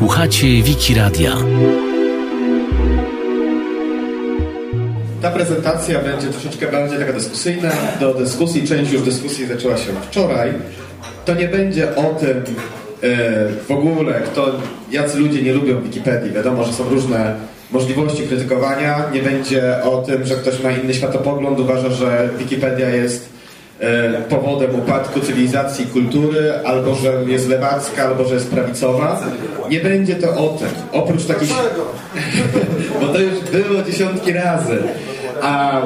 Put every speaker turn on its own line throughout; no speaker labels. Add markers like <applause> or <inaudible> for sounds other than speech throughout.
Słuchacie Wiki Radia.
Ta prezentacja będzie troszeczkę bardziej taka dyskusyjna. Do dyskusji, część już dyskusji zaczęła się wczoraj. To nie będzie o tym e, w ogóle, kto, jacy ludzie nie lubią Wikipedii. Wiadomo, że są różne możliwości krytykowania. Nie będzie o tym, że ktoś ma inny światopogląd, uważa, że Wikipedia jest powodem upadku cywilizacji i kultury, albo że jest lewacka, albo że jest prawicowa. Nie będzie to o tym. Oprócz takich... <laughs> Bo to już było dziesiątki razy. A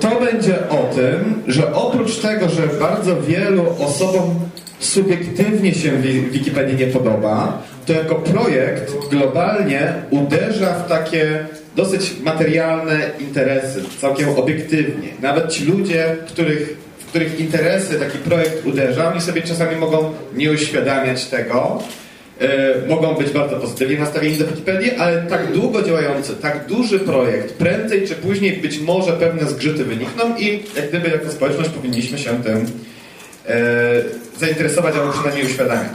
to będzie o tym, że oprócz tego, że bardzo wielu osobom subiektywnie się Wikipedii nie podoba, to jako projekt globalnie uderza w takie dosyć materialne interesy, całkiem obiektywnie. Nawet ci ludzie, których, których interesy taki projekt uderza, oni sobie czasami mogą nie uświadamiać tego, E, mogą być bardzo pozytywnie nastawieni do Wikipedii, ale tak długo działający, tak duży projekt, prędzej czy później być może pewne zgrzyty wynikną i jak gdyby jako społeczność powinniśmy się tym e, zainteresować albo przynajmniej uświadamiać.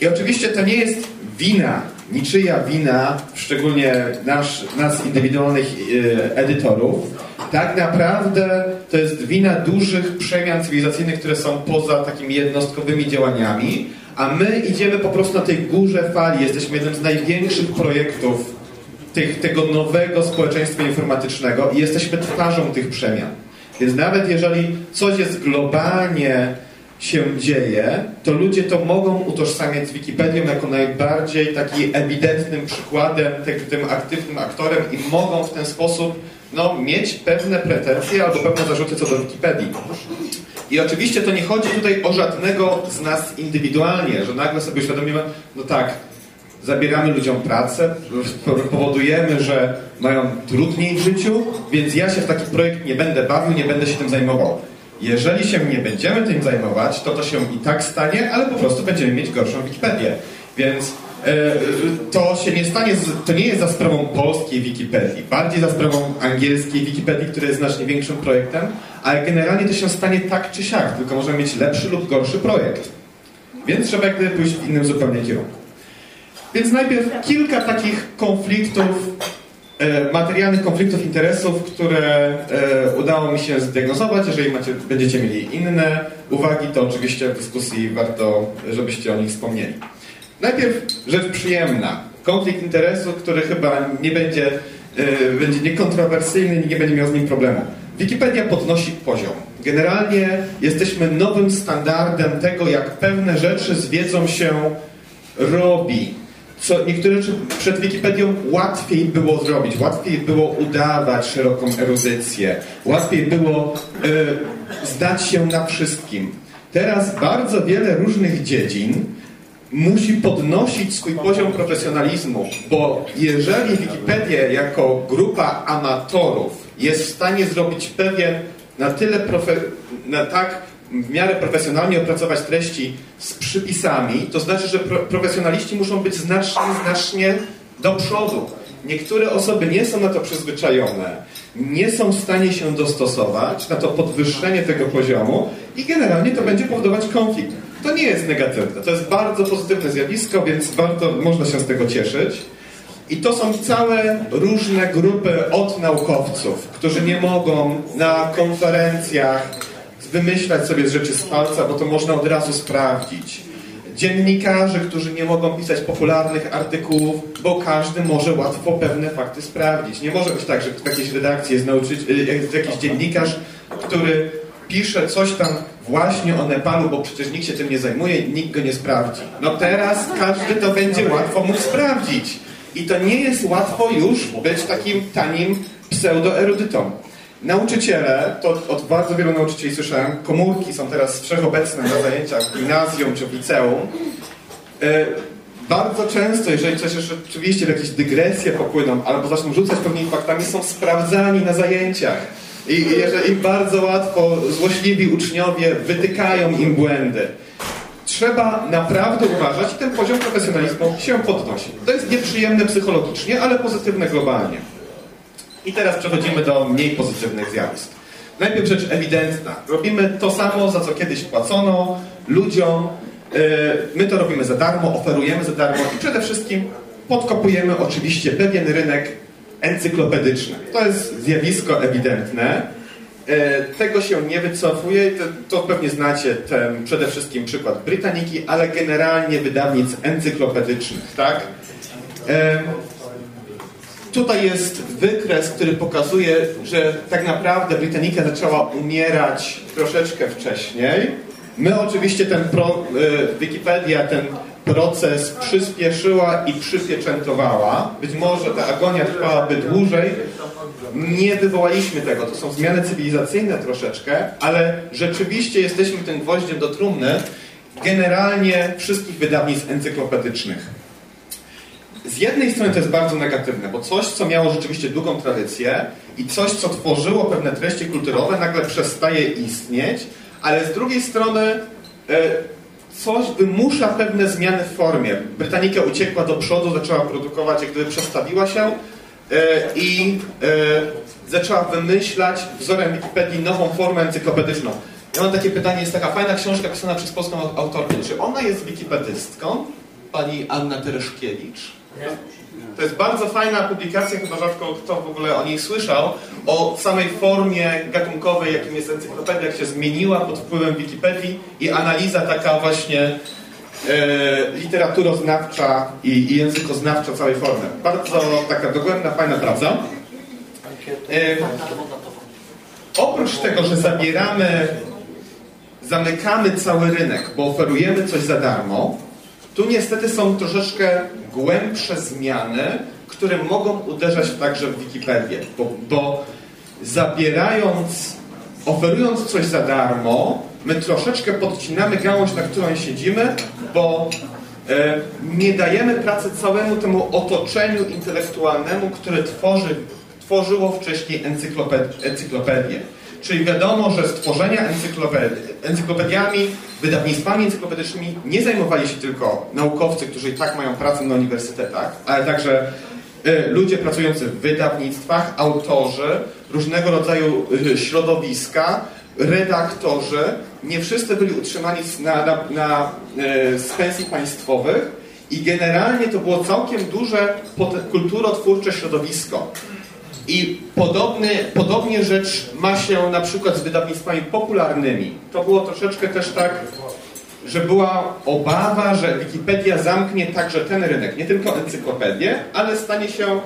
I oczywiście to nie jest wina, niczyja wina, szczególnie nasz, nas indywidualnych e, edytorów. Tak naprawdę to jest wina dużych przemian cywilizacyjnych, które są poza takimi jednostkowymi działaniami, a my idziemy po prostu na tej górze fali. Jesteśmy jednym z największych projektów tych, tego nowego społeczeństwa informatycznego i jesteśmy twarzą tych przemian. Więc nawet jeżeli coś jest globalnie się dzieje, to ludzie to mogą utożsamiać z Wikipedią jako najbardziej taki ewidentnym przykładem, tym, tym aktywnym aktorem i mogą w ten sposób no, mieć pewne pretensje albo pewne zarzuty co do Wikipedii. I oczywiście to nie chodzi tutaj o żadnego z nas indywidualnie, że nagle sobie uświadomimy, no tak, zabieramy ludziom pracę, powodujemy, że mają trudniej w życiu, więc ja się w taki projekt nie będę bawił, nie będę się tym zajmował. Jeżeli się nie będziemy tym zajmować, to to się i tak stanie, ale po prostu będziemy mieć gorszą Wikipedię. Więc E, to się nie stanie, to nie jest za sprawą polskiej Wikipedii, bardziej za sprawą angielskiej Wikipedii, która jest znacznie większym projektem, ale generalnie to się stanie tak czy siak, tylko możemy mieć lepszy lub gorszy projekt. Więc trzeba jakby pójść w innym zupełnie kierunku. Więc najpierw kilka takich konfliktów, materialnych konfliktów interesów, które e, udało mi się zdiagnozować. Jeżeli macie, będziecie mieli inne uwagi, to oczywiście w dyskusji warto, żebyście o nich wspomnieli. Najpierw rzecz przyjemna. Konflikt interesów, który chyba nie będzie, yy, będzie niekontrowersyjny i nie będzie miał z nim problemu. Wikipedia podnosi poziom. Generalnie jesteśmy nowym standardem tego, jak pewne rzeczy z wiedzą się robi. Co niektóre rzeczy przed Wikipedią łatwiej było zrobić, łatwiej było udawać szeroką erudycję, łatwiej było yy, zdać się na wszystkim. Teraz bardzo wiele różnych dziedzin musi podnosić swój poziom profesjonalizmu, bo jeżeli Wikipedia jako grupa amatorów jest w stanie zrobić pewien na tyle profe, na tak w miarę profesjonalnie opracować treści z przypisami, to znaczy, że pro, profesjonaliści muszą być znacznie, znacznie do przodu. Niektóre osoby nie są na to przyzwyczajone, nie są w stanie się dostosować na to podwyższenie tego poziomu i generalnie to będzie powodować konflikt. To nie jest negatywne, to jest bardzo pozytywne zjawisko, więc warto, można się z tego cieszyć. I to są całe różne grupy od naukowców, którzy nie mogą na konferencjach wymyślać sobie rzeczy z palca, bo to można od razu sprawdzić. Dziennikarzy, którzy nie mogą pisać popularnych artykułów, bo każdy może łatwo pewne fakty sprawdzić. Nie może być tak, że w jakiejś redakcji jest, nauczyciel, jest jakiś dziennikarz, który pisze coś tam właśnie o Nepalu, bo przecież nikt się tym nie zajmuje i nikt go nie sprawdzi. No teraz każdy to będzie łatwo mógł sprawdzić. I to nie jest łatwo już być takim tanim pseudoerudytą. Nauczyciele, to od bardzo wielu nauczycieli słyszałem, komórki są teraz wszechobecne na zajęciach w gimnazjum czy w liceum. E, bardzo często, jeżeli coś jeszcze oczywiście w jakieś dygresje popłyną albo zaczną rzucać pewnymi faktami, są sprawdzani na zajęciach i bardzo łatwo złośliwi uczniowie wytykają im błędy. Trzeba naprawdę uważać i ten poziom profesjonalizmu się podnosi. To jest nieprzyjemne psychologicznie, ale pozytywne globalnie. I teraz przechodzimy do mniej pozytywnych zjawisk. Najpierw rzecz ewidentna. Robimy to samo, za co kiedyś płacono ludziom, my to robimy za darmo, oferujemy za darmo i przede wszystkim podkopujemy oczywiście pewien rynek encyklopedyczny. To jest zjawisko ewidentne. E, tego się nie wycofuje. To, pewnie znacie ten przede wszystkim przykład Brytaniki, ale generalnie wydawnictw encyklopedycznych, tak? Tutaj jest wykres, który pokazuje, że tak naprawdę Britannica zaczęła umierać troszeczkę wcześniej. My oczywiście ten pro, e, Wikipedia ten proces przyspieszyła i przypieczętowała. Być może ta agonia trwałaby dłużej. Nie wywołaliśmy tego. To są zmiany cywilizacyjne troszeczkę, ale rzeczywiście jesteśmy tym gwoździem do trumny generalnie wszystkich wydawnictw encyklopedycznych. Z jednej strony to jest bardzo negatywne, bo coś, co miało rzeczywiście długą tradycję i coś, co tworzyło pewne treści kulturowe, nagle przestaje istnieć, ale z drugiej strony e, coś wymusza pewne zmiany w formie. Britannica uciekła do przodu, zaczęła produkować, jak gdyby przestawiła się e, i e, zaczęła wymyślać wzorem Wikipedii nową formę encyklopedyczną. Ja mam takie pytanie, jest taka fajna książka pisana przez polską autorkę. Czy ona jest wikipedystką? Pani Anna Tereszkiewicz? To jest bardzo fajna publikacja, chyba rzadko kto w ogóle o niej słyszał, o samej formie gatunkowej, jakim jest encyklopedia, jak się zmieniła pod wpływem Wikipedii i analiza taka właśnie e, literaturoznawcza i, i językoznawcza całej formy. Bardzo taka dogłębna, fajna praca. E, oprócz tego, że zabieramy, zamykamy cały rynek, bo oferujemy coś za darmo, tu niestety są troszeczkę głębsze zmiany, które mogą uderzać także w Wikipedię, bo, bo zabierając, oferując coś za darmo, my troszeczkę podcinamy gałąź, na którą siedzimy, bo e, nie dajemy pracy całemu temu otoczeniu intelektualnemu, które tworzy, tworzyło wcześniej encykloped, encyklopedię. Czyli wiadomo, że stworzenia encyklopedii, encyklopediami, wydawnictwami encyklopedycznymi nie zajmowali się tylko naukowcy, którzy i tak mają pracę na uniwersytetach, ale także y, ludzie pracujący w wydawnictwach, autorzy, różnego rodzaju y, środowiska, redaktorzy. Nie wszyscy byli utrzymani na, na, na y, z pensji państwowych i generalnie to było całkiem duże kulturotwórcze środowisko. I podobny, podobnie rzecz ma się na przykład z wydawnictwami popularnymi. To było troszeczkę też tak, że była obawa, że Wikipedia zamknie także ten rynek, nie tylko encyklopedię, ale stanie się,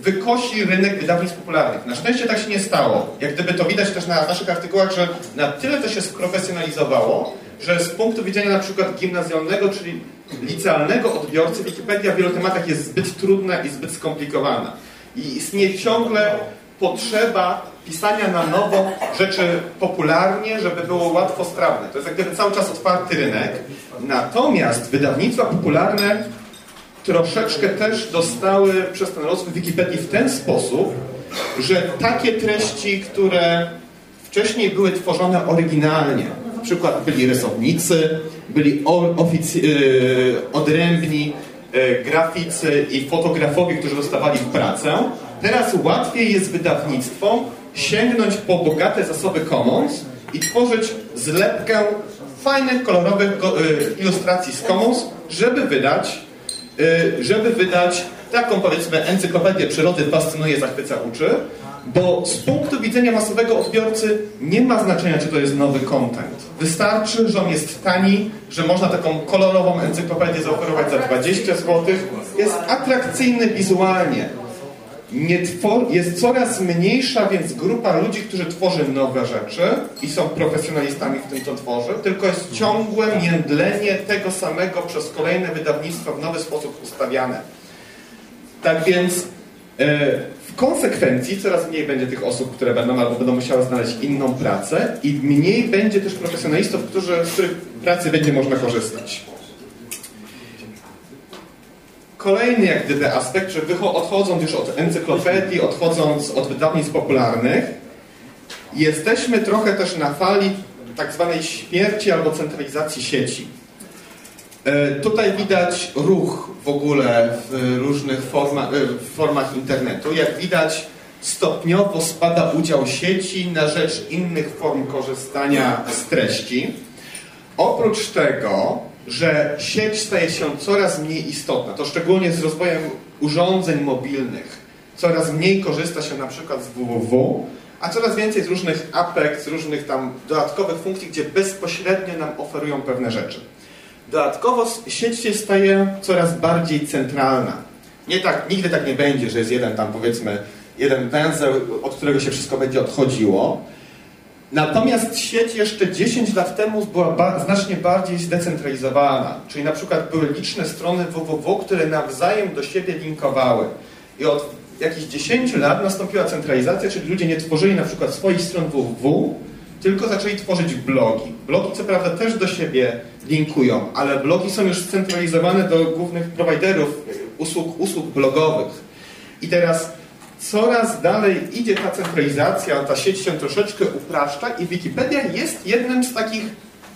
wykosi rynek wydawnictw popularnych. Na szczęście tak się nie stało. Jak gdyby to widać też na naszych artykułach, że na tyle to się sprofesjonalizowało, że z punktu widzenia na przykład gimnazjalnego, czyli licealnego odbiorcy, Wikipedia w wielu tematach jest zbyt trudna i zbyt skomplikowana. I istnieje ciągle potrzeba pisania na nowo rzeczy popularnie, żeby było łatwo strawne. To jest jak gdyby cały czas otwarty rynek. Natomiast wydawnictwa popularne troszeczkę też dostały przez ten rozwój Wikipedii w ten sposób, że takie treści, które wcześniej były tworzone oryginalnie, na przykład byli rysownicy, byli y, odrębni graficy i fotografowie, którzy dostawali pracę. Teraz łatwiej jest wydawnictwom sięgnąć po bogate zasoby Commons i tworzyć zlepkę fajnych, kolorowych e, ilustracji z Commons, żeby wydać, e, żeby wydać taką powiedzmy encyklopedię przyrody fascynuje, zachwyca, uczy, bo z punktu widzenia masowego odbiorcy nie ma znaczenia, czy to jest nowy content. Wystarczy, że on jest tani, że można taką kolorową encyklopedię zaoferować za 20 zł. Jest atrakcyjny wizualnie. jest coraz mniejsza więc grupa ludzi, którzy tworzy nowe rzeczy i są profesjonalistami w tym, co tworzy, tylko jest ciągłe międlenie tego samego przez kolejne wydawnictwa w nowy sposób ustawiane. Tak więc e, konsekwencji coraz mniej będzie tych osób, które będą albo będą musiały znaleźć inną pracę i mniej będzie też profesjonalistów, którzy, z których pracy będzie można korzystać. Kolejny jak gdyby aspekt, że odchodząc już od encyklopedii, odchodząc od wydawnictw popularnych, jesteśmy trochę też na fali tak zwanej śmierci albo centralizacji sieci. E, tutaj widać ruch w ogóle w różnych forma, e, w formach internetu. Jak widać, stopniowo spada udział sieci na rzecz innych form korzystania z treści. Oprócz tego, że sieć staje się coraz mniej istotna, to szczególnie z rozwojem urządzeń mobilnych, coraz mniej korzysta się na przykład z www, a coraz więcej z różnych apek, z różnych tam dodatkowych funkcji, gdzie bezpośrednio nam oferują pewne rzeczy. Dodatkowo sieć się staje coraz bardziej centralna. Nie tak, nigdy tak nie będzie, że jest jeden tam powiedzmy, jeden węzeł, od którego się wszystko będzie odchodziło. Natomiast sieć jeszcze 10 lat temu była ba znacznie bardziej zdecentralizowana. Czyli na przykład były liczne strony www, które nawzajem do siebie linkowały. I od jakichś 10 lat nastąpiła centralizacja, czyli ludzie nie tworzyli na przykład swoich stron www, tylko zaczęli tworzyć blogi. Blogi co prawda też do siebie linkują, ale blogi są już scentralizowane do głównych prowajderów usług, usług blogowych. I teraz coraz dalej idzie ta centralizacja, ta sieć się troszeczkę upraszcza i Wikipedia jest jednym z takich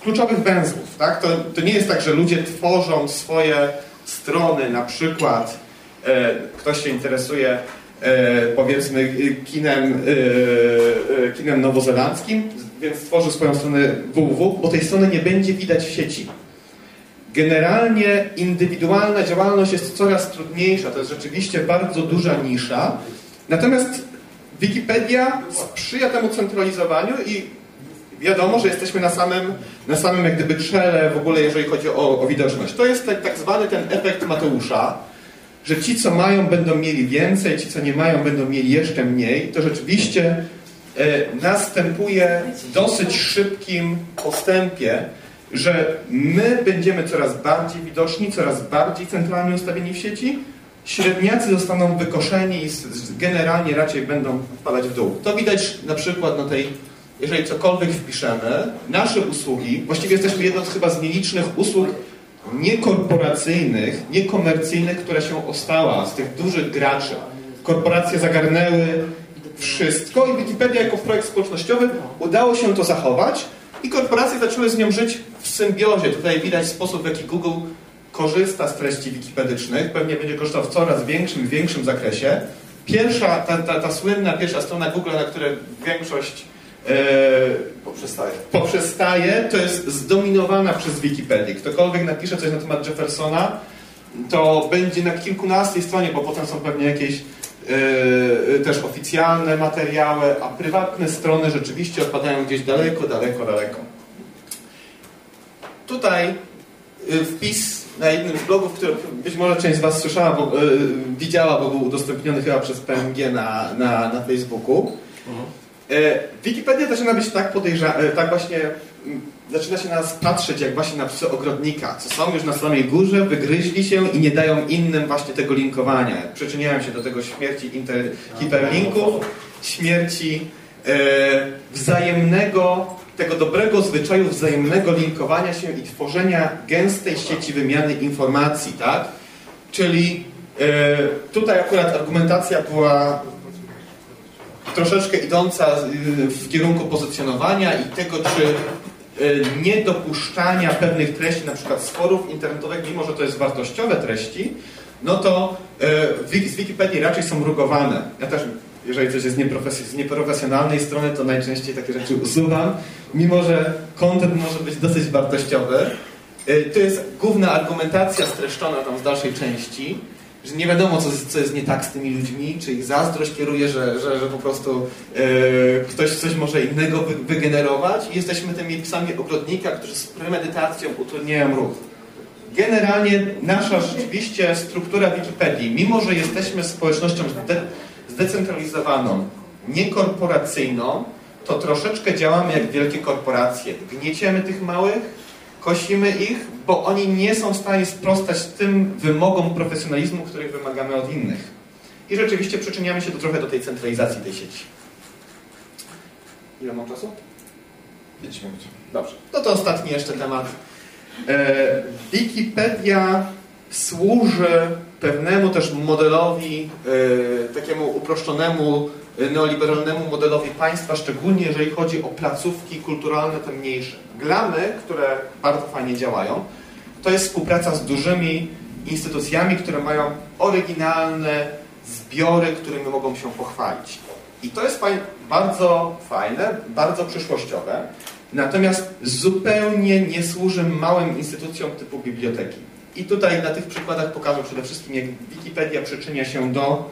kluczowych węzłów. Tak? To, to nie jest tak, że ludzie tworzą swoje strony, na przykład e, ktoś się interesuje e, powiedzmy kinem, e, e kinem nowozelandzkim, więc stworzy swoją stronę www, bo tej strony nie będzie widać w sieci. Generalnie indywidualna działalność jest coraz trudniejsza, to jest rzeczywiście bardzo duża nisza. Natomiast Wikipedia sprzyja temu centralizowaniu i wiadomo, że jesteśmy na samym, na samym jak gdyby czele w ogóle, jeżeli chodzi o, o widoczność. To jest tak, tak zwany ten efekt Mateusza, że ci, co mają, będą mieli więcej, ci, co nie mają, będą mieli jeszcze mniej. To rzeczywiście następuje w dosyć szybkim postępie, że my będziemy coraz bardziej widoczni, coraz bardziej centralnie ustawieni w sieci, średniacy zostaną wykoszeni i generalnie raczej będą wpadać w dół. To widać na przykład na tej, jeżeli cokolwiek wpiszemy, nasze usługi, właściwie jesteśmy jedną z chyba z nielicznych usług niekorporacyjnych, niekomercyjnych, która się ostała z tych dużych graczy. Korporacje zagarnęły wszystko i Wikipedia jako projekt społecznościowy udało się to zachować i korporacje zaczęły z nią żyć w symbiozie. Tutaj widać sposób, w jaki Google korzysta z treści wikipedycznych, pewnie będzie korzystał w coraz większym, większym zakresie. Pierwsza, ta, ta, ta słynna pierwsza strona Google, na której większość e, poprzestaje. poprzestaje, to jest zdominowana przez Wikipedię. Ktokolwiek napisze coś na temat Jeffersona, to będzie na kilkunastej stronie, bo potem są pewnie jakieś też oficjalne materiały, a prywatne strony rzeczywiście odpadają gdzieś daleko, daleko, daleko. Tutaj e, wpis na jednym z blogów, który być może część z Was słyszała, bo, y, widziała, bo był udostępniony chyba przez PMG na, na, na Facebooku. Mhm. Wikipedia zaczyna być tak podejrzana, tak właśnie zaczyna się na nas patrzeć jak właśnie na psy ogrodnika, co są już na samej górze, wygryźli się i nie dają innym właśnie tego linkowania. Przyczyniają się do tego śmierci inter, hiperlinków, śmierci e, wzajemnego tego dobrego zwyczaju wzajemnego linkowania się i tworzenia gęstej sieci wymiany informacji, tak? Czyli e, tutaj akurat argumentacja była troszeczkę idąca w kierunku pozycjonowania i tego, czy e, niedopuszczania pewnych treści, na przykład z forów internetowych, mimo że to jest wartościowe treści, no to e, z Wikipedii raczej są rugowane. Ja też jeżeli coś jest z nieprofesjonalnej strony, to najczęściej takie rzeczy usuwam, mimo że kontent może być dosyć wartościowy. Y, to jest główna argumentacja streszczona tam z dalszej części, że nie wiadomo, co, co jest nie tak z tymi ludźmi, czy ich zazdrość kieruje, że, że, że po prostu yy, ktoś coś może innego wy, wygenerować i jesteśmy tymi psami ogrodnika, którzy z premedytacją utrudniają ruch. Generalnie nasza rzeczywiście struktura Wikipedii, mimo że jesteśmy społecznością zdecentralizowaną, niekorporacyjną, to troszeczkę działamy jak wielkie korporacje. Gnieciemy tych małych, kosimy ich, bo oni nie są w stanie sprostać tym wymogom profesjonalizmu, których wymagamy od innych. I rzeczywiście przyczyniamy się to trochę do tej centralizacji tej sieci. Ile mam czasu?
5 minut.
Dobrze. No to ostatni jeszcze temat. E, Wikipedia służy pewnemu też modelowi, e, takiemu uproszczonemu, e, neoliberalnemu modelowi państwa, szczególnie jeżeli chodzi o placówki kulturalne, te mniejsze. Glamy, które bardzo fajnie działają, to jest współpraca z dużymi instytucjami, które mają oryginalne zbiory, którymi mogą się pochwalić. I to jest bardzo fajne, bardzo przyszłościowe. natomiast zupełnie nie służy małym instytucjom typu biblioteki. I tutaj na tych przykładach pokażę przede wszystkim, jak Wikipedia przyczynia się do,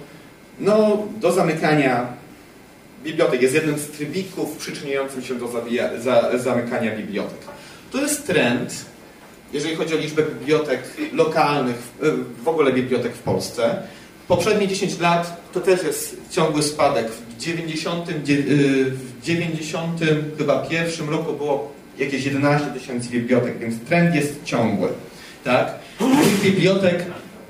no, do zamykania bibliotek. Jest jednym z trybików przyczyniającym się do zabija- za, zamykania bibliotek. To jest trend, jeżeli chodzi o liczbę bibliotek lokalnych, w ogóle bibliotek w Polsce. Poprzednie 10 lat to też jest ciągły spadek. W 90, w 90 chyba pierwszym roku było jakieś 11 tysięcy bibliotek, więc trend jest ciągły. Tak? Tych bibliotek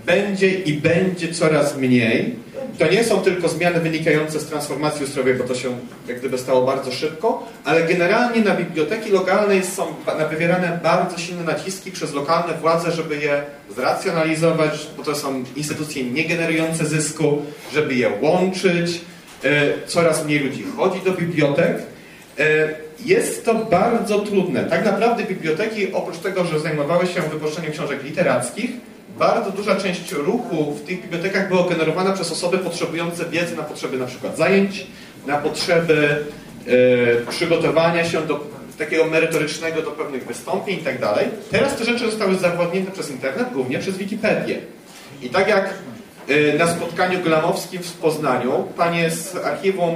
będzie i będzie coraz mniej. To nie są tylko zmiany wynikające z transformacji ustrojowej, bo to się jak gdyby stało bardzo szybko, ale generalnie na biblioteki lokalne są wywierane bardzo silne naciski przez lokalne władze, żeby je zracjonalizować, bo to są instytucje nie generujące zysku, żeby je łączyć. E, coraz mniej ludzi chodzi do bibliotek. Jest to bardzo trudne. Tak naprawdę biblioteki, oprócz tego, że zajmowały się wypożyczeniem książek literackich, bardzo duża część ruchu w tych bibliotekach była generowana przez osoby potrzebujące wiedzy na potrzeby na przykład zajęć, na potrzeby e, przygotowania się do takiego merytorycznego do pewnych wystąpień i tak. Teraz te rzeczy zostały zawładnięte przez internet, głównie przez Wikipedię. I tak jak e, na spotkaniu glamowskim w Poznaniu, panie z archiwum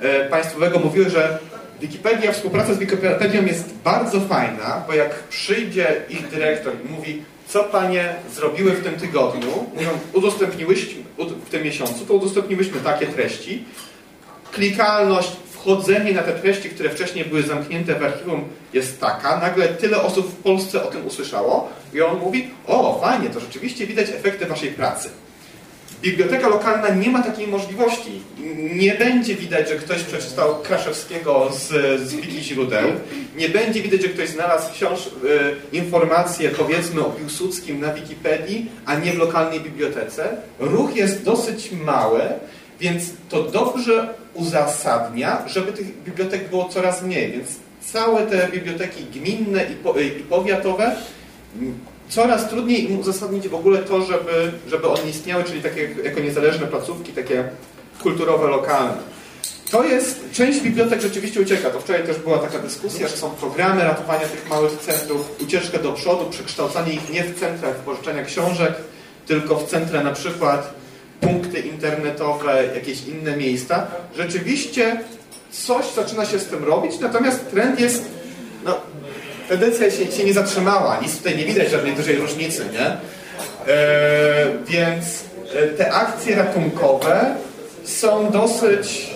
e, państwowego mówiły, że Wikipedia, współpraca z Wikipedią jest bardzo fajna, bo jak przyjdzie ich dyrektor i mówi co panie zrobiły w tym tygodniu, mówią, udostępniłyśmy w tym miesiącu, to udostępniłyśmy takie treści. Klikalność, wchodzenie na te treści, które wcześniej były zamknięte w archiwum jest taka, nagle tyle osób w Polsce o tym usłyszało i on mówi, o fajnie, to rzeczywiście widać efekty waszej pracy. Biblioteka lokalna nie ma takiej możliwości. Nie będzie widać, że ktoś przeczytał Kraszewskiego z, z wiki źródeł. Nie będzie widać, że ktoś znalazł książ, y, informacje, powiedzmy, o Piłsudskim na Wikipedii, a nie w lokalnej bibliotece. Ruch jest dosyć mały, więc to dobrze uzasadnia, żeby tych bibliotek było coraz mniej. Więc całe te biblioteki gminne i, po, i powiatowe coraz trudniej im uzasadnić w ogóle to, żeby, żeby one istniały, czyli takie jako niezależne placówki, takie kulturowe, lokalne. To jest, część bibliotek rzeczywiście ucieka. To wczoraj też była taka dyskusja, że są programy ratowania tych małych centrów, ucieczkę do przodu, przekształcanie ich nie w centrach wypożyczenia książek, tylko w centra na przykład punkty internetowe, jakieś inne miejsca. Rzeczywiście coś zaczyna się z tym robić, natomiast trend jest no, tendencja się, się nie zatrzymała. Nic tutaj nie widać żadnej dużej różnicy, nie? E, więc e, te akcje ratunkowe są dosyć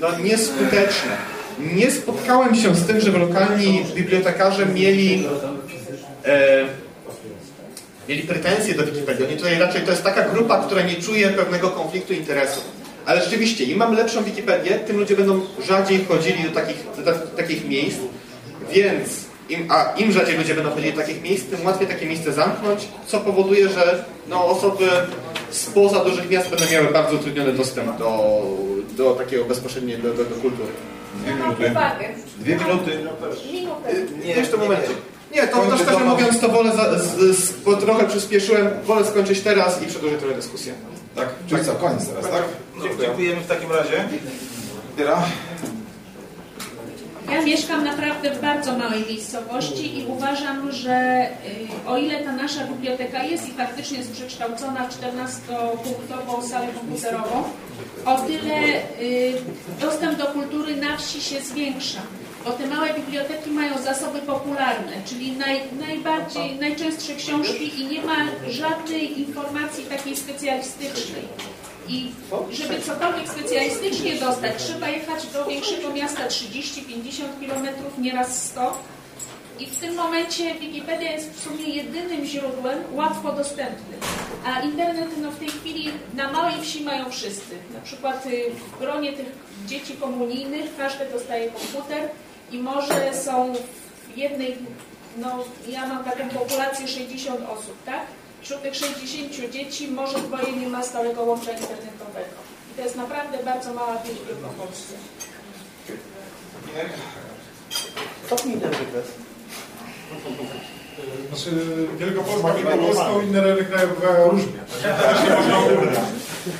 no, nieskuteczne. Nie spotkałem się z tym, żeby lokalni bibliotekarze mieli e, mieli pretensje do Wikipedii. Tutaj raczej to jest taka grupa, która nie czuje pewnego konfliktu interesów. Ale rzeczywiście, im mamy lepszą Wikipedię, tym ludzie będą rzadziej chodzili do takich, do takich miejsc, więc im, a im rzadziej ludzie będą chodzili do takich miejsc, tym łatwiej takie miejsce zamknąć, co powoduje, że no, osoby spoza dużych miast będą miały bardzo utrudniony dostęp do, do takiego bezpośredniego, do, do, do kultury.
Dwie minuty.
Dwie minuty.
Nie, w tym momencie. Nie, to, to szczerze mówiąc, to wolę, za, z, z, bo trochę przyspieszyłem, wolę skończyć teraz i przedłużyć trochę dyskusję.
Tak? Czyli co, koniec teraz, tak?
Dziękujemy w takim razie.
Biera?
Ja mieszkam naprawdę w bardzo małej miejscowości i uważam, że y, o ile ta nasza biblioteka jest i faktycznie jest przekształcona w 14-punktową salę komputerową, o tyle y, dostęp do kultury na wsi się zwiększa. Bo te małe biblioteki mają zasoby popularne, czyli naj, najbardziej, najczęstsze książki i nie ma żadnej informacji takiej specjalistycznej. I żeby cokolwiek specjalistycznie dostać, trzeba jechać do większego miasta 30-50 km, nieraz 100. I w tym momencie Wikipedia jest w sumie jedynym źródłem łatwo dostępnym. A internet no, w tej chwili na małej wsi mają wszyscy. Na przykład y, w gronie tych dzieci komunijnych każdy dostaje komputer i może są w jednej, no ja mam taką populację 60 osób, tak? Wśród tych 60 dzieci może dwoje nie ma stałego łącza internetowego. I to jest naprawdę bardzo mała liczba w Polsce.
Cofnij ten wykres.
Znaczy Wielkopolska, Wielkopolska inne rejony bywają różnie. Tak? <laughs>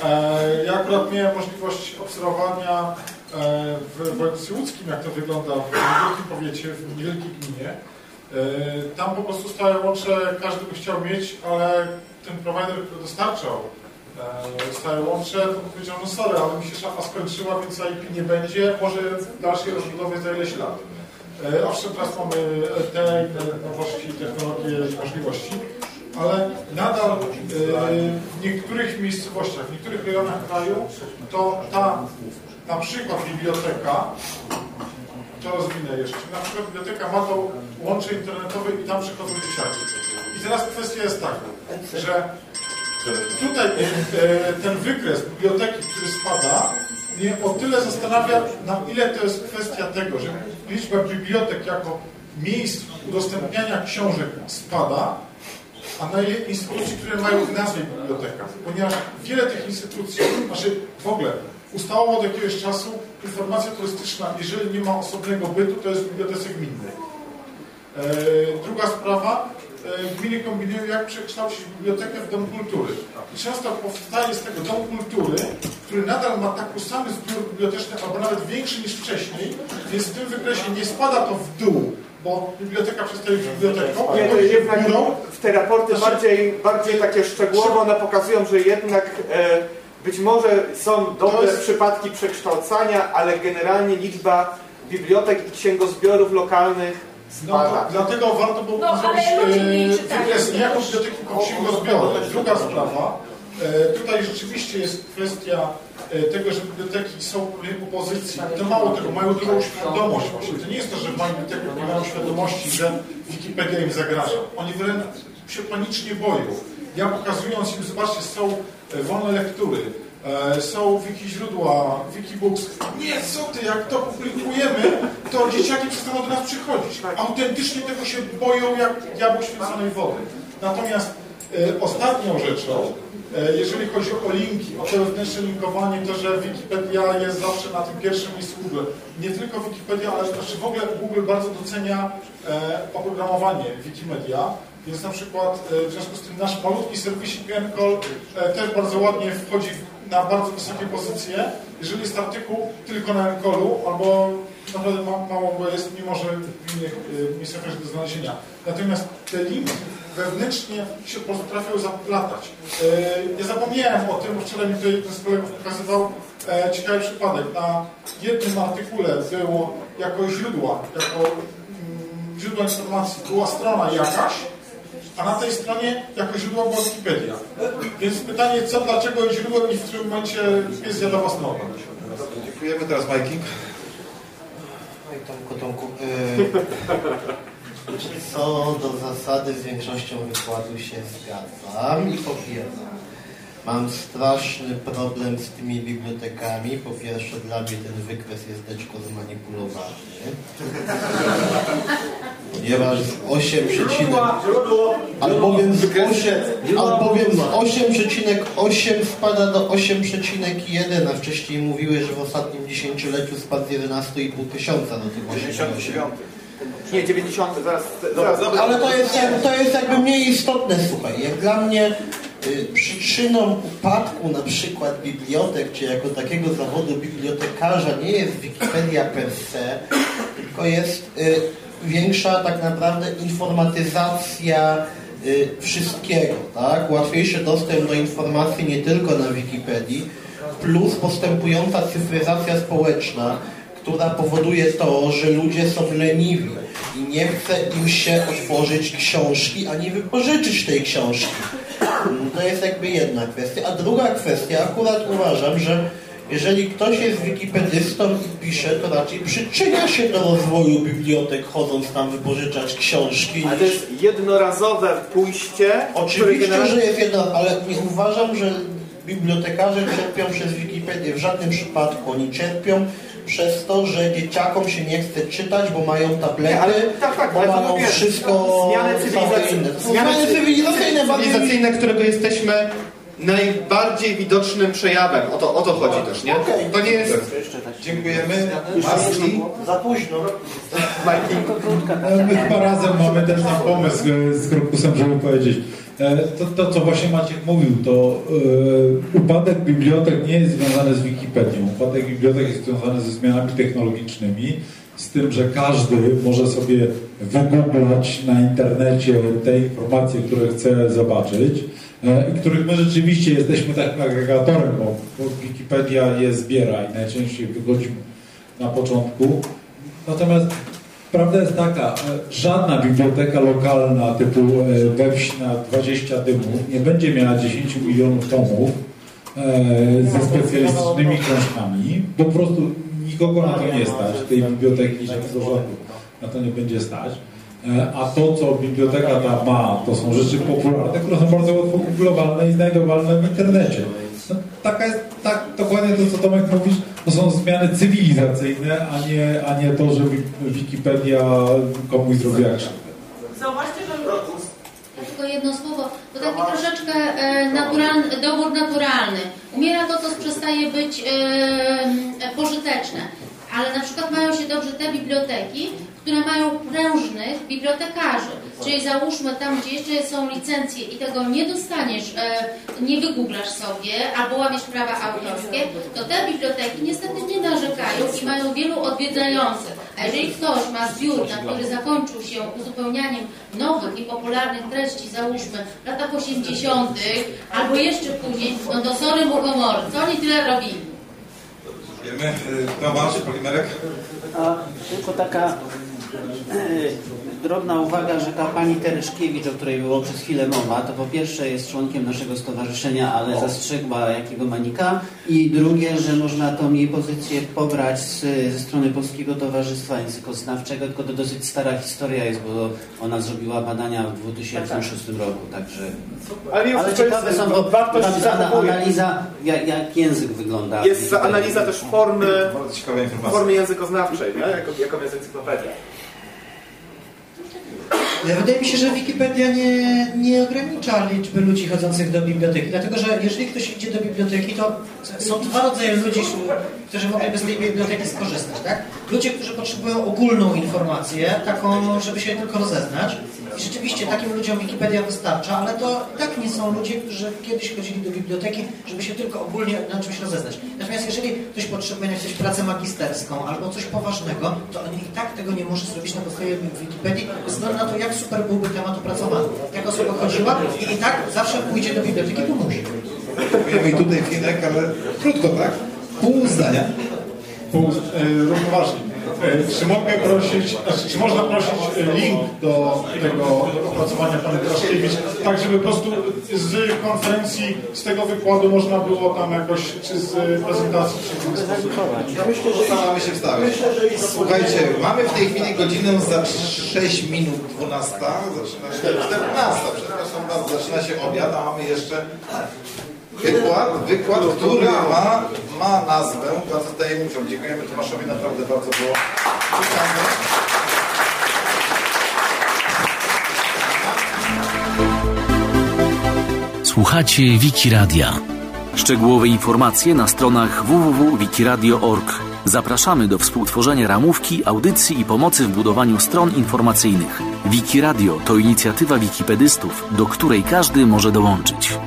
E, Ja akurat miałem możliwość obserwowania e, w województwie łódzkim, jak to wygląda w niewielkim powiecie, w niewielkiej gminie. E, Tam po prostu stałe łącze każdy by chciał mieć, ale ten prowajder, który dostarczał e, stałe łącze, to powiedział, no sorry, ale mi się szafa skończyła, więc IP nie będzie, może dalszej rozbudowy za ileś lat. E, Owszem, teraz mamy te inne nowości, technologie i możliwości, ale nadal e, w niektórych miejscowościach, w niektórych rejonach kraju to ta na przykład biblioteka, to rozwinę jeszcze, na przykład biblioteka ma to łącze internetowe i tam przychodzą dzieciaki. I teraz kwestia jest taka, że tutaj e, ten wykres biblioteki, który spada, mnie o tyle zastanawia, na ile to jest kwestia tego, że liczba bibliotek jako miejsc udostępniania książek spada, a na ile instytucji, które mają w nazwie biblioteka. Ponieważ wiele tych instytucji, znaczy w ogóle ustałowo od jakiegoś czasu informacja turystyczna, jeżeli nie ma osobnego bytu, to jest w bibliotece gminnej. Druga sprawa, e, gminy kombinują, jak przekształcić bibliotekę w dom kultury. I często powstaje z tego dom kultury, który nadal ma taki sam zbiór biblioteczny, albo nawet większy niż wcześniej, więc w tym wykresie nie spada to w dół, bo biblioteka przestaje być biblioteką,
Nie, to jednak
górą.
w te raporty
Znaczy-
bardziej, bardziej takie szczegółowe, one pokazują, że jednak e, być może są dobre
jest-
przypadki przekształcania, ale generalnie liczba bibliotek i księgozbiorów lokalnych
No,
spada.
dlatego warto było
No,
zrobić e, wykres nie jako biblioteki księgozbioru. Druga sprawa, e, tutaj rzeczywiście jest kwestia e, tego, że biblioteki są w pewnej opozycji. To mało tego, mają drugą świadomość właśnie. To nie jest to, że w małych bibliotekach nie mają świadomości, że Wikipedia im zagraża. Oni wręcz się panicznie boją. Ja pokazując im, zobaczcie, są wolne lektury, e, są wiki źródła, wikibooks. Nie, co ty, jak to publikujemy, to dzieciaki przestaną do nas przychodzić. Autentycznie tego się boją jak diabło święconej wody. Natomiast e, ostatnią rzeczą, e, jeżeli chodzi o linki, o wewnętrzne linkowanie, to że Wikipedia jest zawsze na tym pierwszym miejscu Google. Nie tylko Wikipedia, ale znaczy w ogóle Google bardzo docenia e, oprogramowanie Wikimedia. Więc na przykład e, w związku z tym nasz malutki serwisik Encol e, też bardzo ładnie wchodzi na bardzo wysokie pozycje. Jeżeli jest artykuł tylko na Encolu, albo naprawdę ma, mało go jest, mimo że w innych e, miejscach też do znalezienia. Natomiast te linki wewnętrznie się po prostu trafią zaplatać. E, Ja zapomniałem o tym, bo wczoraj mi tutaj jeden z kolegów pokazywał ciekawy przypadek. Na jednym artykule było jako źródła, jako mm, źródło informacji była strona jakaś, a na tej stronie jako źródło Wikipedia. Więc pytanie, co, dlaczego jest źródłem i w którym momencie zjada własną ogon?
Dziękujemy teraz Majki.
Oj, Tomku, Tomku. y, <laughs> Co do zasady z większością wykładu się zgadzam i popieram. Mam straszny problem z tymi bibliotekami. Po pierwsze, dla mnie ten wykres jest deczko zmanipulowany. Ponieważ 8 przecinek... Albowiem z 8, albowiem z 8,8 spada do 8,1, a wcześniej mówiły, że w ostatnim dziesięcioleciu spadł z 11,5 tysiąca do tych 8,8.
Nie, 90, zaraz, zaraz.
Ale to jest, to jest jakby mniej istotne, słuchaj. Jak dla mnie przyczyną upadku na przykład bibliotek, czy jako takiego zawodu bibliotekarza nie jest Wikipedia per se, tylko jest y, większa tak naprawdę informatyzacja y, wszystkiego, tak? Łatwiejszy dostęp do informacji nie tylko na Wikipedii, plus postępująca cyfryzacja społeczna, która powoduje to, że ludzie są leniwi i nie chce im się otworzyć książki, ani wypożyczyć tej książki. To jest jakby jedna kwestia. A druga kwestia, akurat uważam, że jeżeli ktoś jest wikipedystą i pisze, to raczej przyczynia się do rozwoju bibliotek, chodząc tam wypożyczać książki.
Ale to jest jednorazowe pójście,
Oczywiście, że jest jedno, ale nie uważam, że bibliotekarze cierpią przez Wikipedię. W żadnym przypadku oni cierpią przez to, że dzieciakom się nie chce czytać, bo mają tablety,
ale tak, tak,
bo
ale
mają
mówię,
wszystko
zmiany cywilizacyjne. Zmiany
cywilizacyjne,
Cywilizacyjne, którego jesteśmy
najbardziej widocznym przejawem. O to, o to chodzi też, nie? To nie jest...
Dziękujemy. Maski.
Za późno.
My chyba razem mamy ten sam pomysł e, z Krokusem, żeby powiedzieć. E, To, to co właśnie Maciek mówił, to e, upadek bibliotek nie jest związany z Wikipedią. Upadek bibliotek jest związany ze zmianami technologicznymi, z tym, że każdy może sobie wygooglać na internecie te informacje, które chce zobaczyć e, których my rzeczywiście jesteśmy takim agregatorem, bo, bo Wikipedia je zbiera i najczęściej wychodzimy na początku. Natomiast prawda jest taka, e, żadna biblioteka lokalna typu e, we wsi na 20 dymów nie będzie miała 10 milionów tomów e, ze specjalistycznymi książkami, po prostu nikogo na to nie stać, tej biblioteki żadnego rządu na to nie będzie stać. E, A to, co biblioteka ta ma, to są rzeczy popularne, które są bardzo łatwo googlowalne i znajdowalne w internecie. No, taka jest, tak, dokładnie to, co Tomek mówisz, to są zmiany cywilizacyjne, a nie, a nie to, że Wi- Wikipedia komuś zrobiła krzywdę.
Zauważcie, że
Tylko jedno słowo, to taki troszeczkę e, naturalny, dobór naturalny. Umiera to, co przestaje być e, pożyteczne. Ale na przykład mają się dobrze te biblioteki, które mają prężnych bibliotekarzy. Czyli załóżmy tam, gdzie jeszcze są licencje i tego nie dostaniesz, e, nie wygooglasz sobie albo łamiesz prawa autorskie, to te biblioteki niestety nie narzekają i mają wielu odwiedzających. A jeżeli ktoś ma zbiór, na który zakończył się uzupełnianiem nowych i popularnych treści, załóżmy w latach 80. albo jeszcze później, no to sorry mu humory, co oni tyle robili?
Wiemy. Y, Tomasz, Polimerek.
A tylko taka e, drobna uwaga, że ta pani Teryszkiewicz, o której było przez chwilę mowa, to po pierwsze jest członkiem naszego stowarzyszenia, ale zastrzegła jakiego manika i drugie, że można tą jej pozycję pobrać z, ze strony Polskiego Towarzystwa Językoznawczego, tylko to dosyć stara historia jest, bo ona zrobiła badania w 2006 roku, także...
Ale, jest,
Ale
to
ciekawe są, bo tam jest analiza, jak, jak język wygląda.
Jest za- analiza też formy, formy językoznawczej, nie? Jako, jaką jest encyklopedia.
Wydaje mi się, że Wikipedia nie, nie ogranicza liczby ludzi chodzących do biblioteki, dlatego że jeżeli ktoś idzie do biblioteki, to są dwa rodzaje ludzi, którzy mogliby z tej biblioteki skorzystać. Tak? Ludzie, którzy potrzebują ogólną informację, taką, żeby się tylko rozeznać. I rzeczywiście takim ludziom Wikipedia wystarcza, ale to i tak nie są ludzie, którzy kiedyś chodzili do biblioteki, żeby się tylko ogólnie na czymś rozeznać. Natomiast jeżeli ktoś potrzebuje napisać pracę magisterską albo coś poważnego, to on i tak tego nie może zrobić na podstawie Wikipedii, bez względu na to, jak super byłby temat opracowany. Jak osoba chodziła i i tak zawsze pójdzie do biblioteki, bo musi.
Dziękujemy i tutaj Finek, ale krótko, tak? Pół zdania.
Pół, e, równoważnie. E, Czy mogę prosić, znaczy, czy można prosić e, link do tego opracowania pani Kraszkiewicz, tak żeby po prostu z konferencji, z tego wykładu można było tam jakoś, czy z prezentacji, czy w inny sposób.
Ja myślę, że staramy się wstawić. Słuchajcie, mamy w tej chwili godzinę za 6 minut 12, zaczyna się 14, przepraszam bardzo, zaczyna się obiad, a mamy jeszcze wykład, wykład, który ma, ma nazwę bardzo tajemniczą. Dziękujemy Tomaszowi, naprawdę bardzo było ciekawe.
Słuchacie Wiki Radia. Szczegółowe informacje na stronach www.wikiradio.org. Zapraszamy do współtworzenia ramówki, audycji i pomocy w budowaniu stron informacyjnych. Wiki Radio to inicjatywa wikipedystów, do której każdy może dołączyć.